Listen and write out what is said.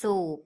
สูบ